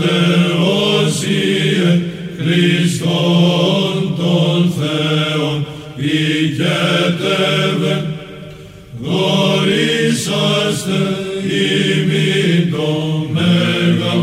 Θεοσίε Χριστόν των Θεών οικέτευε δωρήσαστε ημί το μέγα